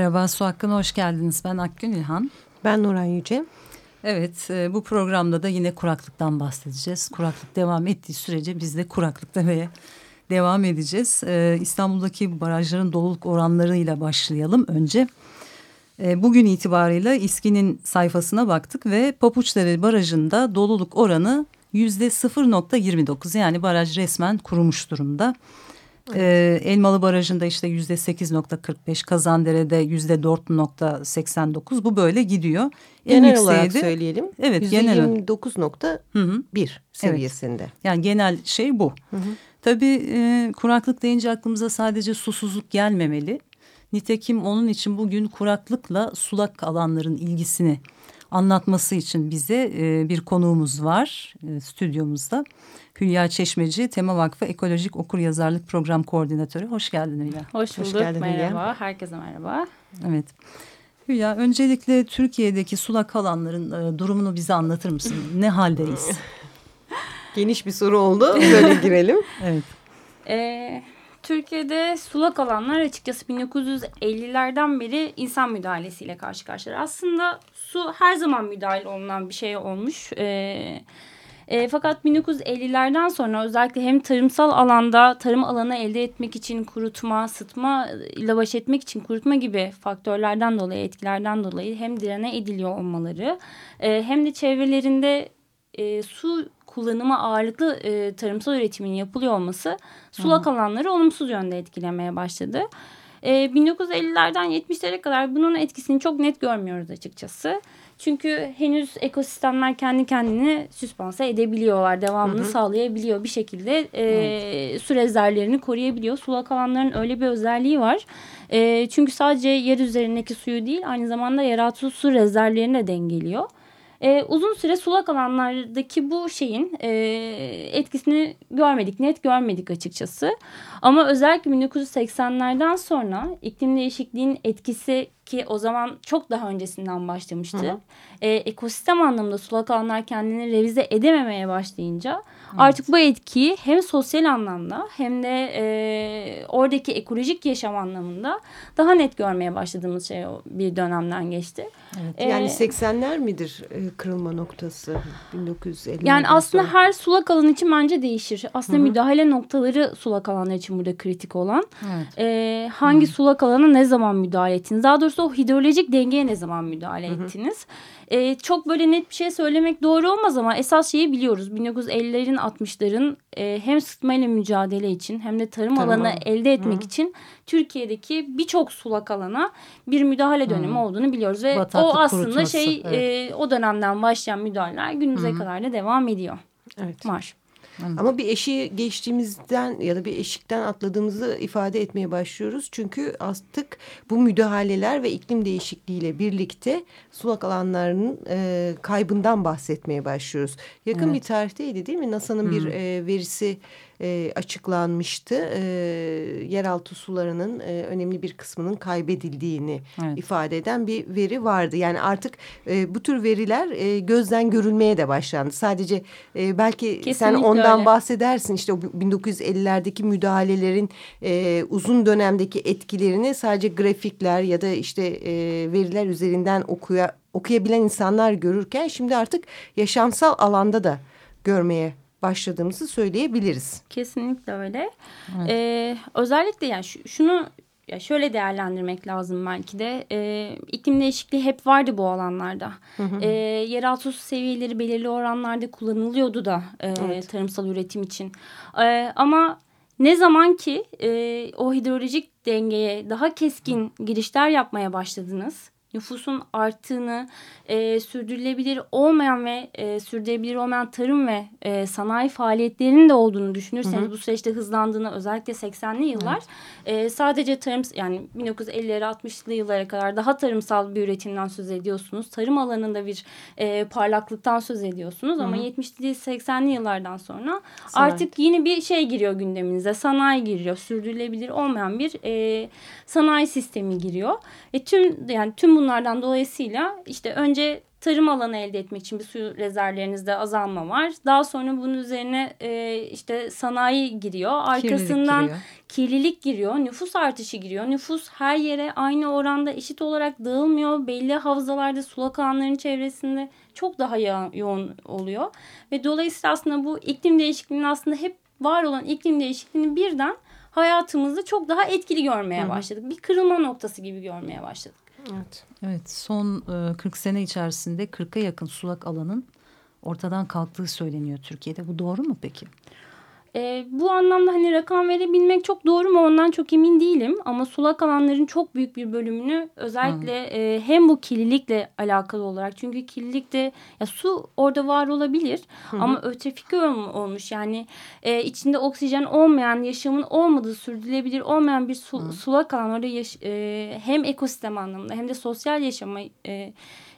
Merhaba Su Hakkı'na hoş geldiniz. Ben Akgün İlhan. Ben Nuran Yüce. Evet e, bu programda da yine kuraklıktan bahsedeceğiz. Kuraklık devam ettiği sürece biz de kuraklık demeye devam edeceğiz. E, İstanbul'daki barajların doluluk oranlarıyla başlayalım önce. E, bugün itibarıyla İSKİ'nin sayfasına baktık ve Papuçdere Barajı'nda doluluk oranı yüzde 0.29 yani baraj resmen kurumuş durumda. Ee, Elmalı Barajı'nda işte yüzde 8.45, Kazandere'de yüzde 4.89 bu böyle gidiyor. En genel olarak de, söyleyelim. Evet genel 29.1 seviyesinde. Evet. Yani genel şey bu. Hı hı. Tabii e, kuraklık deyince aklımıza sadece susuzluk gelmemeli. Nitekim onun için bugün kuraklıkla sulak alanların ilgisini anlatması için bize e, bir konuğumuz var e, stüdyomuzda. Hülya Çeşmeci, Tema Vakfı Ekolojik Okur Yazarlık Program Koordinatörü. Hoş geldin Hülya. Hoş bulduk. Hoş geldin, merhaba. Hülya. Herkese merhaba. Evet. Hülya öncelikle Türkiye'deki sulak alanların e, durumunu bize anlatır mısın? Ne haldeyiz? Geniş bir soru oldu. Böyle girelim. evet. Ee, Türkiye'de sulak alanlar açıkçası 1950'lerden beri insan müdahalesiyle karşı karşıya. Aslında su her zaman müdahale olunan bir şey olmuş. Ee, e, fakat 1950'lerden sonra özellikle hem tarımsal alanda tarım alanı elde etmek için kurutma, sıtma ile baş etmek için kurutma gibi faktörlerden dolayı, etkilerden dolayı hem direne ediliyor olmaları e, hem de çevrelerinde e, su kullanımı ağırlıklı e, tarımsal üretimin yapılıyor olması sulak Hı. alanları olumsuz yönde etkilemeye başladı. E, 1950'lerden 70'lere kadar bunun etkisini çok net görmüyoruz açıkçası. Çünkü henüz ekosistemler kendi kendini süspanse edebiliyorlar. Devamını hı hı. sağlayabiliyor bir şekilde. E, evet. Su rezervlerini koruyabiliyor. Sulak alanların öyle bir özelliği var. E, çünkü sadece yer üzerindeki suyu değil aynı zamanda yeraltı su rezervlerini de dengeliyor. E, uzun süre sulak alanlardaki bu şeyin e, etkisini görmedik, net görmedik açıkçası. Ama özellikle 1980'lerden sonra iklim değişikliğinin etkisi ki o zaman çok daha öncesinden başlamıştı. Hı hı. E, ekosistem anlamında sulak alanlar kendini revize edememeye başlayınca evet. artık bu etkiyi hem sosyal anlamda hem de e, oradaki ekolojik yaşam anlamında daha net görmeye başladığımız şey bir dönemden geçti. Evet. Yani ee, 80'ler midir e, kırılma noktası 1950? Yani aslında sonra. her sulak alan için bence değişir. Aslında Hı -hı. müdahale noktaları sulak alanlar için burada kritik olan. Evet. E, hangi Hı -hı. sulak alana ne zaman müdahale ettiniz? Daha doğrusu o hidrolojik dengeye ne zaman müdahale Hı -hı. ettiniz? E, çok böyle net bir şey söylemek doğru olmaz ama esas şeyi biliyoruz. 1950'lerin 60'ların e, hem sıtmayla mücadele için hem de tarım, tarım alanı elde etmek Hı için Türkiye'deki birçok sulak alana bir müdahale dönemi Hı olduğunu biliyoruz. Ve Bataklık o aslında kurutması. şey evet. e, o dönemden başlayan müdahaleler günümüze -hı. kadar da devam ediyor. Evet. Var. Ama bir eşiği geçtiğimizden ya da bir eşikten atladığımızı ifade etmeye başlıyoruz. Çünkü artık bu müdahaleler ve iklim değişikliğiyle birlikte sulak alanlarının e, kaybından bahsetmeye başlıyoruz. Yakın evet. bir tarihteydi değil mi? NASA'nın bir e, verisi e, açıklanmıştı. E, yeraltı sularının e, önemli bir kısmının kaybedildiğini evet. ifade eden bir veri vardı. Yani artık e, bu tür veriler e, gözden görülmeye de başlandı. Sadece e, belki Kesinlikle sen ondan öyle. bahsedersin. İşte o 1950'lerdeki müdahalelerin e, uzun dönemdeki etkilerini sadece grafikler ya da işte e, veriler üzerinden okuya, okuyabilen insanlar görürken şimdi artık yaşamsal alanda da görmeye başladığımızı söyleyebiliriz. Kesinlikle öyle. Evet. Ee, özellikle yani şunu ya şöyle değerlendirmek lazım belki de e, iklim değişikliği hep vardı bu alanlarda. Hı hı. E, yeraltı su seviyeleri belirli oranlarda kullanılıyordu da e, evet. tarımsal üretim için. E, ama ne zaman ki e, o hidrolojik dengeye daha keskin girişler yapmaya başladınız nüfusun arttığını, e, sürdürülebilir olmayan ve e, sürdürülebilir olmayan tarım ve e, sanayi faaliyetlerinin de olduğunu düşünürseniz hı hı. bu süreçte hızlandığını özellikle 80'li yıllar evet. e, sadece tarım yani 1950'lere 60'lı yıllara kadar daha tarımsal bir üretimden söz ediyorsunuz. Tarım alanında bir e, parlaklıktan söz ediyorsunuz hı hı. ama 70'li 80'li yıllardan sonra sanayi. artık yeni bir şey giriyor gündeminize. Sanayi giriyor. Sürdürülebilir olmayan bir e, sanayi sistemi giriyor. E, tüm yani tüm bunlardan dolayısıyla işte önce tarım alanı elde etmek için bir su rezervlerinizde azalma var. Daha sonra bunun üzerine e, işte sanayi giriyor. Arkasından kirlilik giriyor. kirlilik giriyor. Nüfus artışı giriyor. Nüfus her yere aynı oranda eşit olarak dağılmıyor. Belli havzalarda sulak alanların çevresinde çok daha yoğun oluyor. Ve dolayısıyla aslında bu iklim değişikliğinin aslında hep var olan iklim değişikliğini birden hayatımızda çok daha etkili görmeye başladık. Bir kırılma noktası gibi görmeye başladık. Evet. Evet son 40 e, sene içerisinde 40'a yakın sulak alanın ortadan kalktığı söyleniyor Türkiye'de. Bu doğru mu peki? E, bu anlamda hani rakam verebilmek çok doğru mu ondan çok emin değilim. Ama sulak alanların çok büyük bir bölümünü özellikle e, hem bu kirlilikle alakalı olarak. Çünkü kirlilikte ya su orada var olabilir -hı. ama ötrefik olmuş. Yani e, içinde oksijen olmayan yaşamın olmadığı sürdürülebilir olmayan bir su, sulak alan orada yaş, e, hem ekosistem anlamında hem de sosyal yaşama e,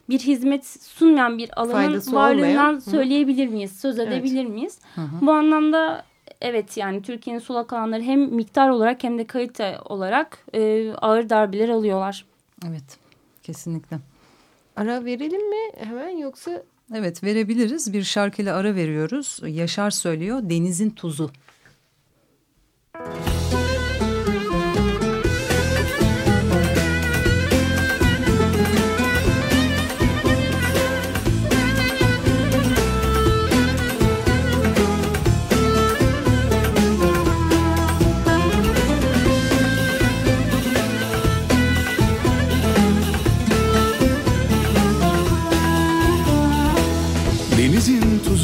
bir hizmet sunmayan bir alanın Faydası varlığından olmayan. söyleyebilir miyiz? Söz edebilir evet. miyiz? Hı hı. Bu anlamda evet yani Türkiye'nin sulak alanları hem miktar olarak hem de kalite olarak e, ağır darbeler alıyorlar. Evet kesinlikle. Ara verelim mi hemen yoksa? Evet verebiliriz. Bir şarkıyla ara veriyoruz. Yaşar söylüyor Denizin Tuzu.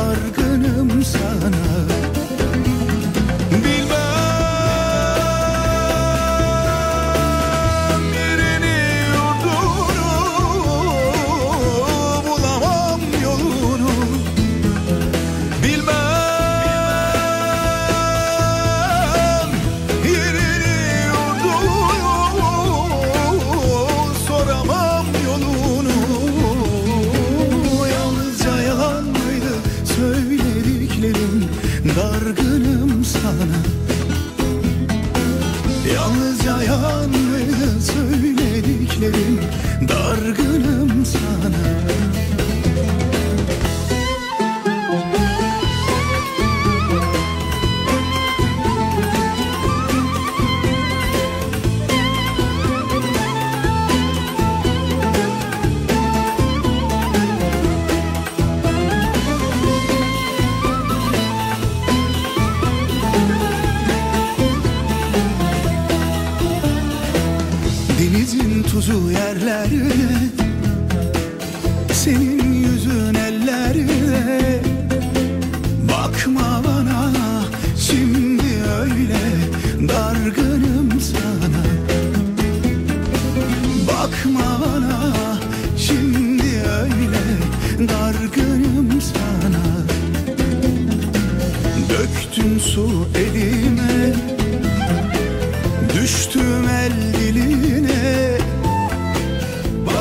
Dargınım dargınım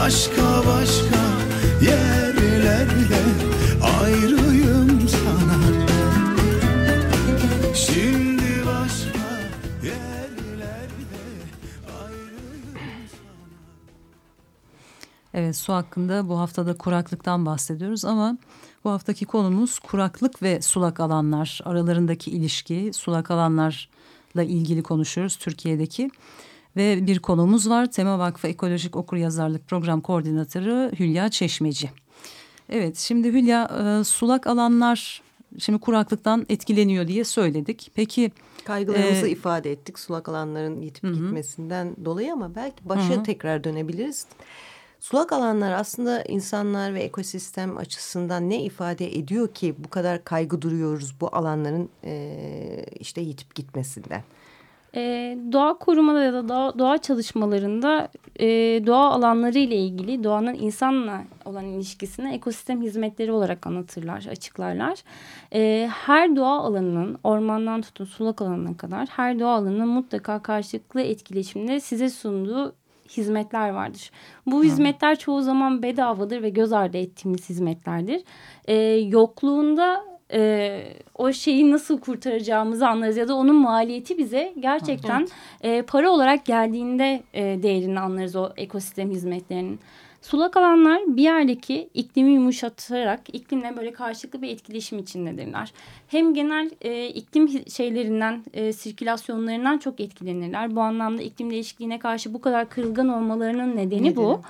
Başka başka yerlerde ayrıyım sana. Şimdi başka yerlerde ayrıyım Evet su hakkında bu haftada kuraklıktan bahsediyoruz ama bu haftaki konumuz kuraklık ve sulak alanlar. Aralarındaki ilişki sulak alanlarla ilgili konuşuyoruz Türkiye'deki. Ve bir konumuz var Tema Vakfı Ekolojik Okuryazarlık Program Koordinatörü Hülya Çeşmeci. Evet şimdi Hülya e, sulak alanlar şimdi kuraklıktan etkileniyor diye söyledik. Peki Kaygılarımızı Ee, ifade ettik sulak alanların yitip Hı hı. gitmesinden dolayı ama belki başa Hı hı. tekrar dönebiliriz. Sulak alanlar aslında insanlar ve ekosistem açısından ne ifade ediyor ki bu kadar kaygı duruyoruz bu alanların eee, işte yitip gitmesinden? Ee, doğa korumada ya da doğa, doğa çalışmalarında e, doğa alanları ile ilgili doğanın insanla olan ilişkisini ekosistem hizmetleri olarak anlatırlar, açıklarlar. Ee, her doğa alanının ormandan tutun sulak alanına kadar her doğa alanının mutlaka karşılıklı etkileşimde size sunduğu hizmetler vardır. Bu hizmetler çoğu zaman bedavadır ve göz ardı ettiğimiz hizmetlerdir. Ee, yokluğunda e, o şeyi nasıl kurtaracağımızı anlarız ya da onun maliyeti bize gerçekten e, para olarak geldiğinde e, değerini anlarız o ekosistem hizmetlerinin. Sulak alanlar bir yerdeki iklimi yumuşatarak iklimle böyle karşılıklı bir etkileşim içindedirler. Hem genel e, iklim şeylerinden, e, sirkülasyonlarından çok etkilenirler. Bu anlamda iklim değişikliğine karşı bu kadar kırılgan olmalarının nedeni bu.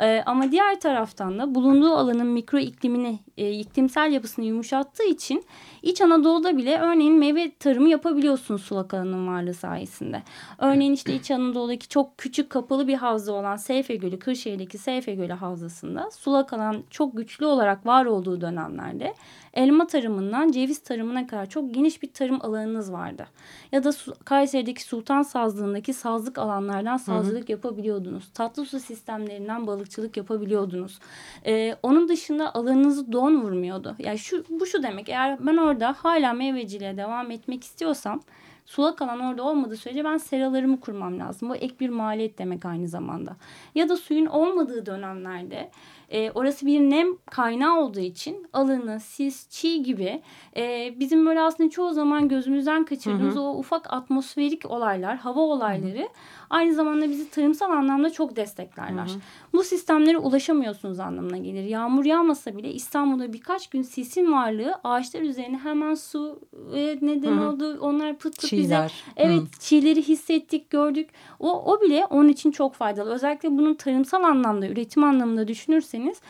E, ama diğer taraftan da bulunduğu alanın mikro iklimini, e, iklimsel yapısını yumuşattığı için İç Anadolu'da bile örneğin meyve tarımı yapabiliyorsunuz sulak alanın varlığı sayesinde. Örneğin işte İç Anadolu'daki çok küçük kapalı bir havza olan Seyfe Gölü, Kırşehir'deki Seyfe Gölü havzasında sulak alan çok güçlü olarak var olduğu dönemlerde elma tarımından ceviz tarımına kadar çok geniş bir tarım alanınız vardı. Ya da Kayseri'deki Sultan Sazlığı'ndaki sazlık alanlardan sazlık yapabiliyordunuz. Tatlı su sistemlerinden balıkçılık yapabiliyordunuz. Ee, onun dışında alanınızı don vurmuyordu. Yani şu, bu şu demek eğer ben orada hala meyveciliğe devam etmek istiyorsam sulak alan orada olmadığı sürece ben seralarımı kurmam lazım. Bu ek bir maliyet demek aynı zamanda. Ya da suyun olmadığı dönemlerde e, orası bir nem kaynağı olduğu için alanı, sis, çiğ gibi e, bizim böyle aslında çoğu zaman gözümüzden kaçırdığımız o ufak atmosferik olaylar, hava olayları aynı zamanda bizi tarımsal anlamda çok desteklerler. Bu sistemlere ulaşamıyorsunuz anlamına gelir. Yağmur yağmasa bile İstanbul'da birkaç gün sisin varlığı ağaçlar üzerine hemen su e, neden oldu. Onlar pıt pıt Çiğler. Evet çiğleri hissettik gördük. O, o bile onun için çok faydalı. Özellikle bunun tarımsal anlamda üretim anlamında düşünürseniz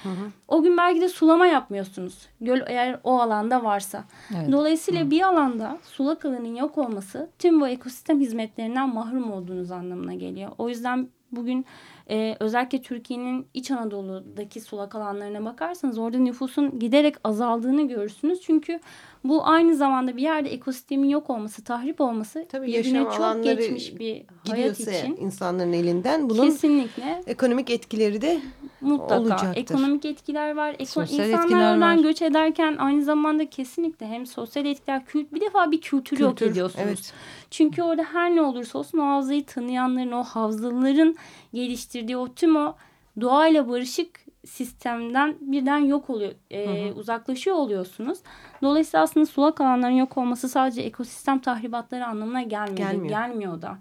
o gün belki de sulama yapmıyorsunuz. Göl eğer o alanda varsa. Evet. Dolayısıyla bir alanda sulak alanın yok olması tüm bu ekosistem hizmetlerinden mahrum olduğunuz anlamına geliyor. O yüzden bugün e, özellikle Türkiye'nin İç Anadolu'daki sulak alanlarına bakarsanız orada nüfusun giderek azaldığını görürsünüz. Çünkü bu aynı zamanda bir yerde ekosistemin yok olması, tahrip olması Tabii yaşam çok alanları geçmiş bir hayat için insanların elinden bunun kesinlikle ekonomik etkileri de mutlaka olacaktır. ekonomik etkiler var. Eko, Sosyal insanlar oradan var. göç ederken aynı zamanda kesinlikle hem sosyal etkiler, kült, bir defa bir kültürü yok Kültür, ediyorsunuz. evet. Çünkü orada her ne olursa olsun o havzayı tanıyanların, o havzaların geliştirdiği o tüm o doğayla barışık sistemden birden yok oluyor, e, uzaklaşıyor oluyorsunuz. Dolayısıyla aslında sulak alanların yok olması sadece ekosistem tahribatları anlamına gelmiyor. Gelmiyor. Gelmiyor da.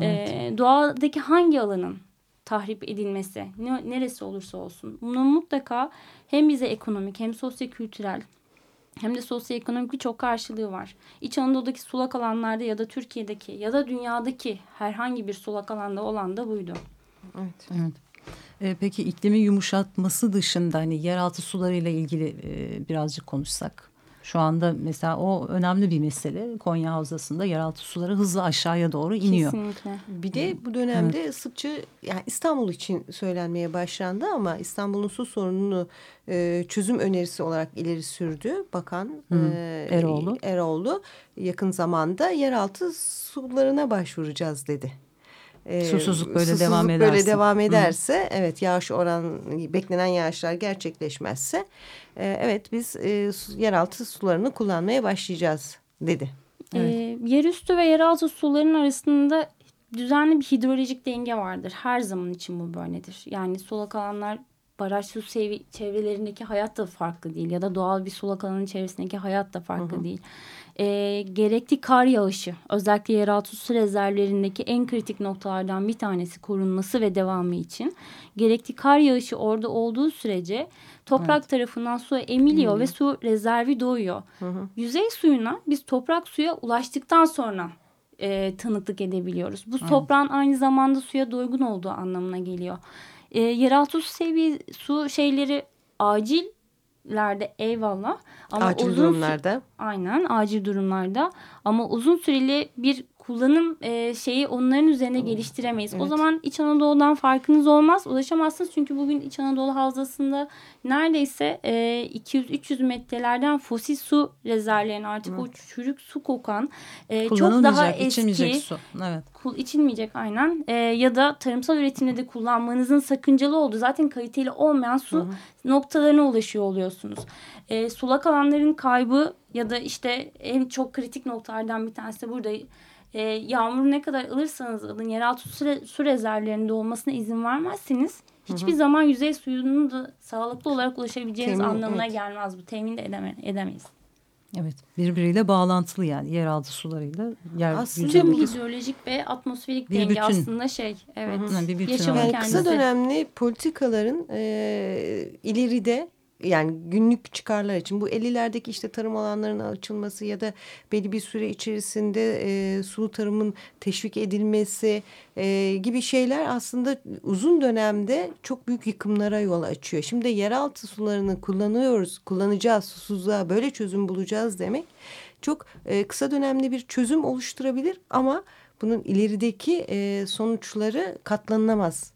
E, doğadaki hangi alanın tahrip edilmesi ne- neresi olursa olsun bunun mutlaka hem bize ekonomik hem sosyokültürel hem de sosyoekonomik birçok karşılığı var. İç Anadolu'daki sulak alanlarda ya da Türkiye'deki ya da dünyadaki herhangi bir sulak alanda olan da buydu. evet. Evet. E, peki iklimi yumuşatması dışında hani yeraltı sularıyla ilgili e, birazcık konuşsak. Şu anda mesela o önemli bir mesele. Konya Havzası'nda yeraltı suları hızla aşağıya doğru iniyor. Kesinlikle. Bir de bu dönemde sıkça yani İstanbul için söylenmeye başlandı ama İstanbul'un su sorununu e, çözüm önerisi olarak ileri sürdü bakan Hı, e, Eroğlu. Eroğlu yakın zamanda yeraltı sularına başvuracağız dedi. E, Susuzluk böyle susuzluk devam böyle ederse. devam ederse evet yağış oran beklenen yağışlar gerçekleşmezse e, evet biz e, su- yeraltı sularını kullanmaya başlayacağız dedi. Evet. Ee, yerüstü ve yeraltı suların arasında düzenli bir hidrolojik denge vardır. Her zaman için bu böyledir. Yani sulak alanlar baraj su sevi- çevrelerindeki hayat da farklı değil ya da doğal bir sulak alanın çevresindeki hayat da farklı değil. Ee, gerekli kar yağışı özellikle yeraltı su rezervlerindeki en kritik noktalardan bir tanesi korunması ve devamı için. Gerekli kar yağışı orada olduğu sürece toprak tarafından su emiliyor ve su rezervi doğuyor. Yüzey suyuna biz toprak suya ulaştıktan sonra e, tanıklık edebiliyoruz. Bu toprağın aynı zamanda suya doygun olduğu anlamına geliyor. E, yeraltı su seviye su şeyleri acillerde eyvallah ama Acil uzun durumlarda. Aynen acil durumlarda ama uzun süreli bir kullanım e, şeyi onların üzerine geliştiremeyiz. O zaman İç Anadolu'dan farkınız olmaz. Ulaşamazsınız çünkü bugün İç Anadolu Havzası'nda neredeyse e, 200-300 metrelerden fosil su rezervlerine artık o çürük su kokan e, çok daha eski içilmeyecek su. Evet. kul içilmeyecek aynen E, ya da tarımsal üretimde de kullanmanızın sakıncalı olduğu zaten kaliteli olmayan su noktalarına ulaşıyor oluyorsunuz. E, sulak alanların kaybı ya da işte en çok kritik noktalardan bir tanesi de burada e, yağmur ne kadar alırsanız alın yeraltı su, re- su rezervlerinde olmasına izin vermezseniz hiçbir zaman yüzey suyunun da sağlıklı olarak ulaşabileceğiniz Temin, anlamına evet. gelmez bu. Temin de edeme, edemeyiz. Evet. Birbiriyle bağlantılı yani yeraltı sularıyla yer Aslında bu- hidrolojik ve atmosferik Bir denge bütün. aslında şey evet Hı, bir bütün yaşamın. Yani kendisi. kısa dönemli politikaların e, ileride yani günlük çıkarlar için bu 50'lerdeki işte tarım alanlarının açılması ya da belli bir süre içerisinde e, sulu tarımın teşvik edilmesi e, gibi şeyler aslında uzun dönemde çok büyük yıkımlara yol açıyor. Şimdi yeraltı sularını kullanıyoruz, kullanacağız, susuzluğa böyle çözüm bulacağız demek çok e, kısa dönemli bir çözüm oluşturabilir ama bunun ilerideki e, sonuçları katlanılamaz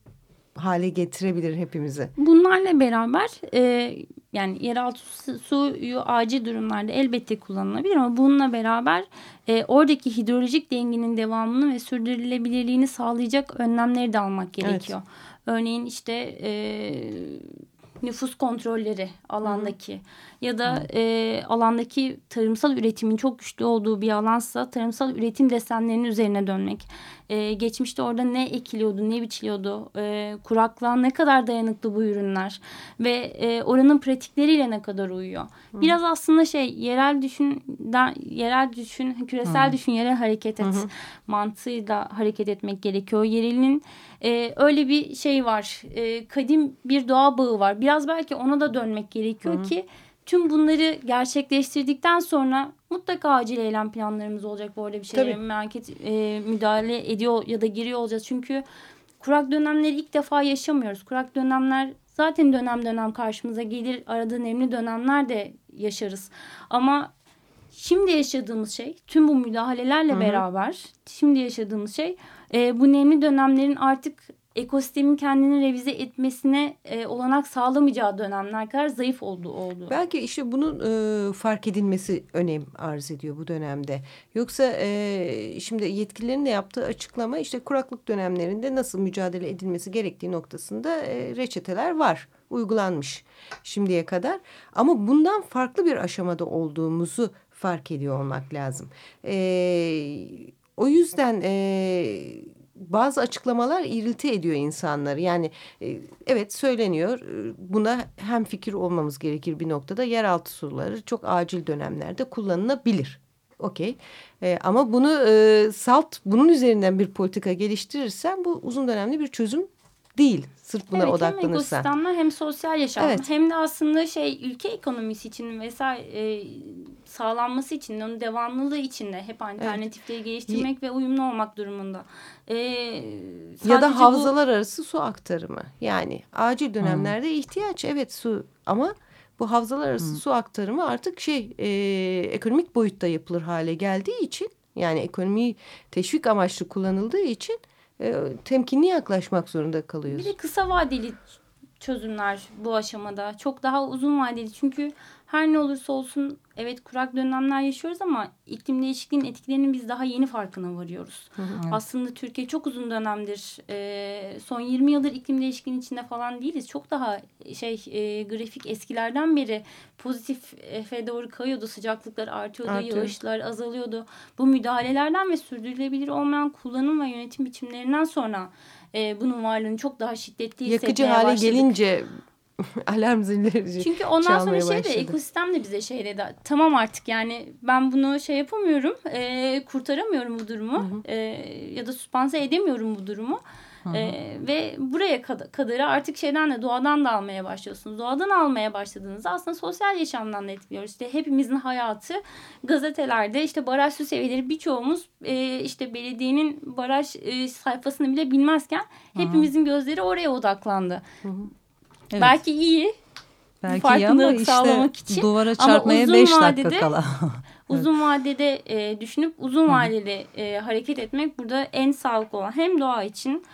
hale getirebilir hepimizi. Bunlarla beraber e, yani yeraltı su- suyu acil durumlarda elbette kullanılabilir ama bununla beraber e, oradaki hidrolojik dengenin devamını ve sürdürülebilirliğini sağlayacak önlemleri de almak gerekiyor. Örneğin işte e, nüfus kontrolleri alandaki ya da e, alandaki tarımsal üretimin çok güçlü olduğu bir alansa tarımsal üretim desenlerinin üzerine dönmek. E, geçmişte orada ne ekiliyordu, ne biçiliyordu, e, kuraklığa ne kadar dayanıklı bu ürünler ve e, oranın pratikleriyle ne kadar uyuyor. Biraz aslında şey yerel düşün, da, yerel düşün, küresel düşün, yerel hareket et mantığıyla hareket etmek gerekiyor. Yerelin e, öyle bir şey var, e, kadim bir doğa bağı var. Biraz belki ona da dönmek gerekiyor ki tüm bunları gerçekleştirdikten sonra mutlaka acil eylem planlarımız olacak bu arada bir şeylere Tabii. merak et, e, müdahale ediyor ya da giriyor olacağız. Çünkü kurak dönemleri ilk defa yaşamıyoruz. Kurak dönemler zaten dönem dönem karşımıza gelir. Arada nemli dönemler de yaşarız. Ama şimdi yaşadığımız şey tüm bu müdahalelerle beraber şimdi yaşadığımız şey e, bu nemli dönemlerin artık ekosistemin kendini revize etmesine e, olanak sağlamayacağı dönemler kadar zayıf olduğu oldu. Belki işte bunun e, fark edilmesi önem arz ediyor bu dönemde. Yoksa e, şimdi yetkililerin de yaptığı açıklama işte kuraklık dönemlerinde nasıl mücadele edilmesi gerektiği noktasında e, reçeteler var. Uygulanmış şimdiye kadar. Ama bundan farklı bir aşamada olduğumuzu fark ediyor olmak lazım. E, o yüzden... E, bazı açıklamalar irilti ediyor insanları. Yani e, evet söyleniyor e, buna hem fikir olmamız gerekir bir noktada. Yeraltı suları çok acil dönemlerde kullanılabilir. Okey. E, ama bunu e, salt bunun üzerinden bir politika geliştirirsen bu uzun dönemli bir çözüm değil. Sırf buna evet, Hem odaklanırsan. ekosistemler hem sosyal yaşam Evet. hem de aslında şey ülke ekonomisi için vesaire e, sağlanması için onun devamlılığı için de hep alternatifleri geliştirmek ve uyumlu olmak durumunda. E, Ya da bu- havzalar arası su aktarımı. Yani acil dönemlerde ihtiyaç evet su ama bu havzalar arası su aktarımı artık şey e, ekonomik boyutta yapılır hale geldiği için yani ekonomiyi teşvik amaçlı kullanıldığı için e, temkinli yaklaşmak zorunda Bir kalıyoruz. de kısa vadeli çözümler bu aşamada. Çok daha uzun vadeli. Çünkü her ne olursa olsun evet kurak dönemler yaşıyoruz ama iklim değişikliğinin etkilerinin biz daha yeni farkına varıyoruz. Aslında Türkiye çok uzun dönemdir e, son 20 yıldır iklim değişikliğinin içinde falan değiliz. Çok daha şey e, grafik eskilerden beri pozitif efe doğru kayıyordu. Sıcaklıklar artıyordu, Artıyor. yağışlar azalıyordu. Bu müdahalelerden ve sürdürülebilir olmayan kullanım ve yönetim biçimlerinden sonra e, bunun varlığını çok daha şiddetli Yakıcı hissetmeye hale başladık. gelince alarm zilleri Çünkü ondan sonra şey de başladı. ekosistem de bize şey dedi. Tamam artık yani ben bunu şey yapamıyorum. e, kurtaramıyorum bu durumu. e, ya da süspanse edemiyorum bu durumu. E, ve buraya kad- kadarı artık şeyden de doğadan da almaya başlıyorsunuz. Doğadan almaya başladığınızda aslında sosyal yaşamdan da etkiliyor. İşte hepimizin hayatı gazetelerde işte baraj su seviyeleri birçoğumuz e, işte belediyenin baraj e, sayfasını bile bilmezken hepimizin gözleri oraya odaklandı. Evet. Belki iyi Belki farkındalık işte sağlamak için. duvara çarpmaya uzun 5 dakika vadede- kala. Uzun vadede e, düşünüp uzun vadeli e, hareket etmek burada en sağlıklı olan hem doğa için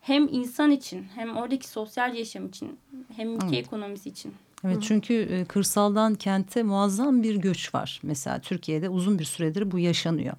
hem insan için hem oradaki sosyal yaşam için hem ülke ekonomisi için. Evet çünkü e, kırsaldan kente muazzam bir göç var. Mesela Türkiye'de uzun bir süredir bu yaşanıyor.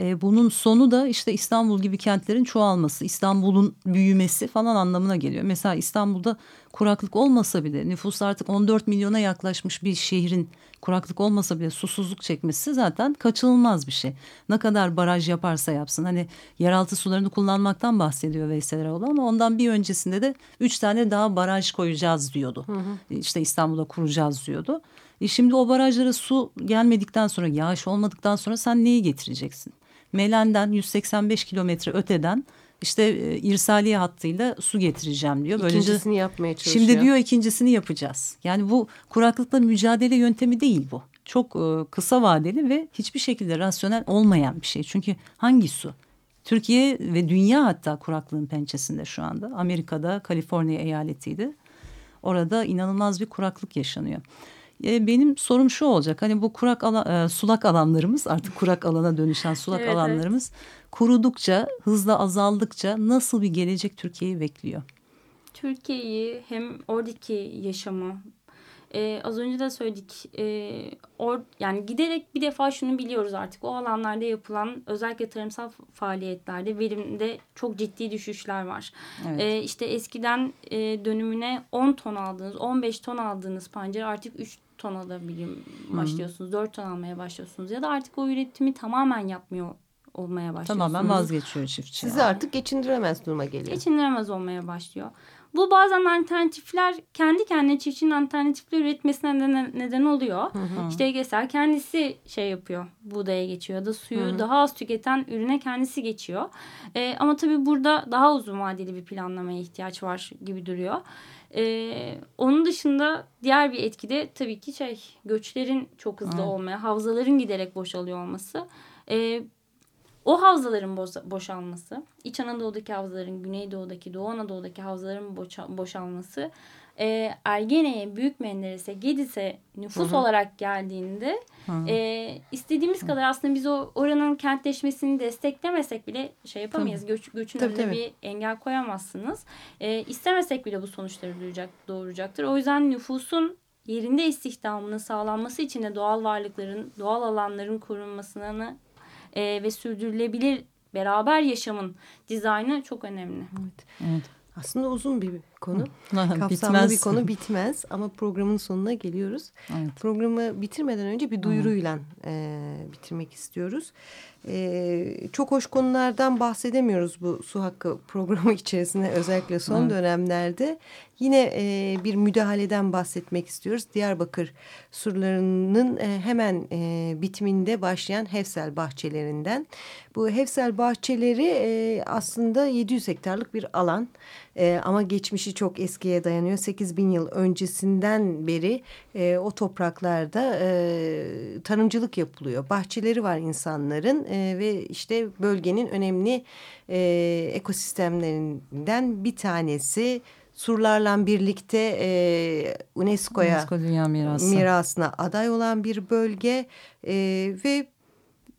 E, bunun sonu da işte İstanbul gibi kentlerin çoğalması, İstanbul'un büyümesi falan anlamına geliyor. Mesela İstanbul'da kuraklık olmasa bile nüfus artık 14 milyona yaklaşmış bir şehrin kuraklık olmasa bile susuzluk çekmesi zaten kaçınılmaz bir şey. Ne kadar baraj yaparsa yapsın. Hani yeraltı sularını kullanmaktan bahsediyor Veysel Eroğlu ama ondan bir öncesinde de üç tane daha baraj koyacağız diyordu. İşte İstanbul'da kuracağız diyordu. E şimdi o barajlara su gelmedikten sonra yağış olmadıktan sonra sen neyi getireceksin? Melen'den 185 kilometre öteden işte e, irsaliye hattıyla su getireceğim diyor. Böylece İkincisini yapmaya çalışıyor. Şimdi diyor ikincisini yapacağız. Yani bu kuraklıkla mücadele yöntemi değil bu. Çok e, kısa vadeli ve hiçbir şekilde rasyonel olmayan bir şey. Çünkü hangi su? Türkiye ve dünya hatta kuraklığın pençesinde şu anda. Amerika'da Kaliforniya eyaletiydi. Orada inanılmaz bir kuraklık yaşanıyor. E, benim sorum şu olacak. Hani bu kurak ala, e, sulak alanlarımız artık kurak alana dönüşen sulak Evet, evet. alanlarımız kurudukça, hızla azaldıkça nasıl bir gelecek Türkiye'yi bekliyor? Türkiye'yi hem oradaki yaşamı e, az önce de söyledik e, or, yani giderek bir defa şunu biliyoruz artık o alanlarda yapılan özellikle tarımsal faaliyetlerde verimde çok ciddi düşüşler var. Evet. E, işte eskiden e, dönümüne 10 ton aldığınız 15 ton aldığınız pancarı artık 3 ton alabiliyor başlıyorsunuz 4 ton almaya başlıyorsunuz ya da artık o üretimi tamamen yapmıyor olmaya başlıyorsunuz. Tamamen vazgeçiyor çiftçi. Sizi artık geçindiremez duruma geliyor. geçinilemez olmaya başlıyor. Bu bazen alternatifler kendi kendine çiftçinin alternatifler üretmesine neden, neden oluyor. İşte mesela kendisi şey yapıyor buğdaya geçiyor ya da suyu daha az tüketen ürüne kendisi geçiyor. Ee, ama tabii burada daha uzun vadeli bir planlamaya ihtiyaç var gibi duruyor. Ee, onun dışında diğer bir etki de tabii ki şey göçlerin çok hızlı olmaya, havzaların giderek boşalıyor olması. Ee, o havzaların boşalması, İç Anadolu'daki havzaların, Güneydoğu'daki, Doğu Anadolu'daki havzaların boşa- boşalması, e, Ergene'ye, Büyük Menderes'e, Gedis'e nüfus olarak geldiğinde e, istediğimiz kadar aslında biz o oranın kentleşmesini desteklemesek bile şey yapamayız. Göç, göçün Tabii, önüne tabii. bir engel koyamazsınız. E, istemesek bile bu sonuçları duyacak, doğuracaktır. O yüzden nüfusun yerinde istihdamının sağlanması için de doğal varlıkların, doğal alanların korunmasını e, ve sürdürülebilir beraber yaşamın dizaynı çok önemli. Evet. Aslında uzun bir konu. Kapsamlı Bitmez. bir konu bitmez ama programın sonuna geliyoruz. Evet. Programı bitirmeden önce bir duyuruyla e, bitirmek istiyoruz. E, çok hoş konulardan bahsedemiyoruz bu su hakkı programı içerisinde özellikle son Evet. dönemlerde. Yine e, bir müdahaleden bahsetmek istiyoruz. Diyarbakır surlarının e, hemen e, bitiminde başlayan Hefsel bahçelerinden. Bu Hefsel bahçeleri e, aslında 700 hektarlık bir alan e, ama geçmişi çok eskiye dayanıyor. 8 bin yıl öncesinden beri e, o topraklarda e, tarımcılık yapılıyor. Bahçeleri var insanların e, ve işte bölgenin önemli e, ekosistemlerinden bir tanesi. Surlarla birlikte e, UNESCO'ya UNESCO Dünya Mirası. mirasına aday olan bir bölge e, ve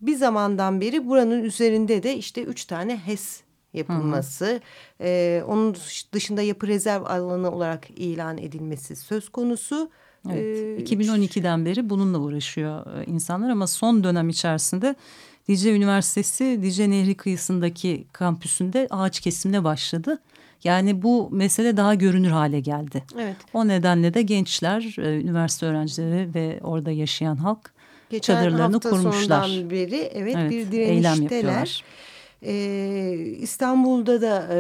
bir zamandan beri buranın üzerinde de işte üç tane HES yapılması, e, onun dışında yapı rezerv alanı olarak ilan edilmesi söz konusu. Evet, 2012'den beri bununla uğraşıyor insanlar ama son dönem içerisinde Dicle Üniversitesi Dicle Nehri kıyısındaki kampüsünde ağaç kesimine başladı. Yani bu mesele daha görünür hale geldi. Evet. O nedenle de gençler, üniversite öğrencileri ve orada yaşayan halk Geçen çadırlarını hafta kurmuşlar. sonundan beri evet, Evet, bir direnişteler. Ee, İstanbul'da da e,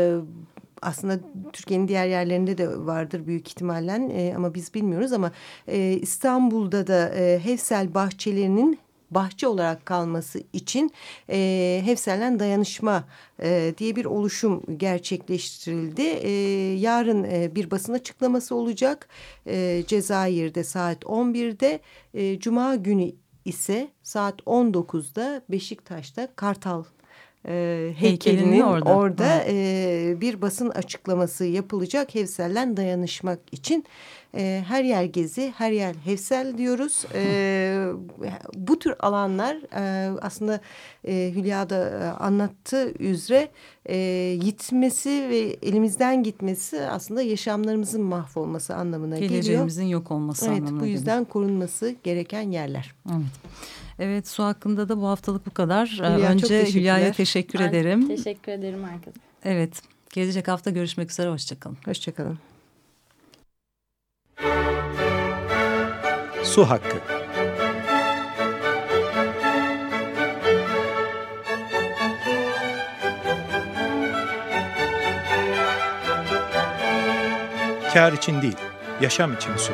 aslında Türkiye'nin diğer yerlerinde de vardır büyük ihtimalle e, ama biz bilmiyoruz ama e, İstanbul'da da e, Hevsel bahçelerinin bahçe olarak kalması için e, Hefsel'den dayanışma e, diye bir oluşum gerçekleştirildi. E, yarın e, bir basın açıklaması olacak e, Cezayir'de saat 11'de e, Cuma günü ise saat 19'da Beşiktaş'ta Kartal e, heykelinin, Heykelinin orada. orada, e, bir basın açıklaması yapılacak Hevsel'den dayanışmak için. E, her yer gezi, her yer Hevsel diyoruz. E, bu tür alanlar e, aslında e, Hülya da e, anlattığı üzere e, gitmesi ve elimizden gitmesi aslında yaşamlarımızın mahvolması anlamına geliyor. Geleceğimizin yok olması Evet anlamına bu geliyor. yüzden korunması gereken yerler. Evet. Evet su hakkında da bu haftalık bu kadar. Ee, Hülya, Önce. Hülya'ya teşekkür Ben ederim. Teşekkür ederim herkese. Evet gelecek hafta görüşmek üzere hoşçakalın. Hoşçakalın. Su hakkı. Kar için değil, yaşam için su.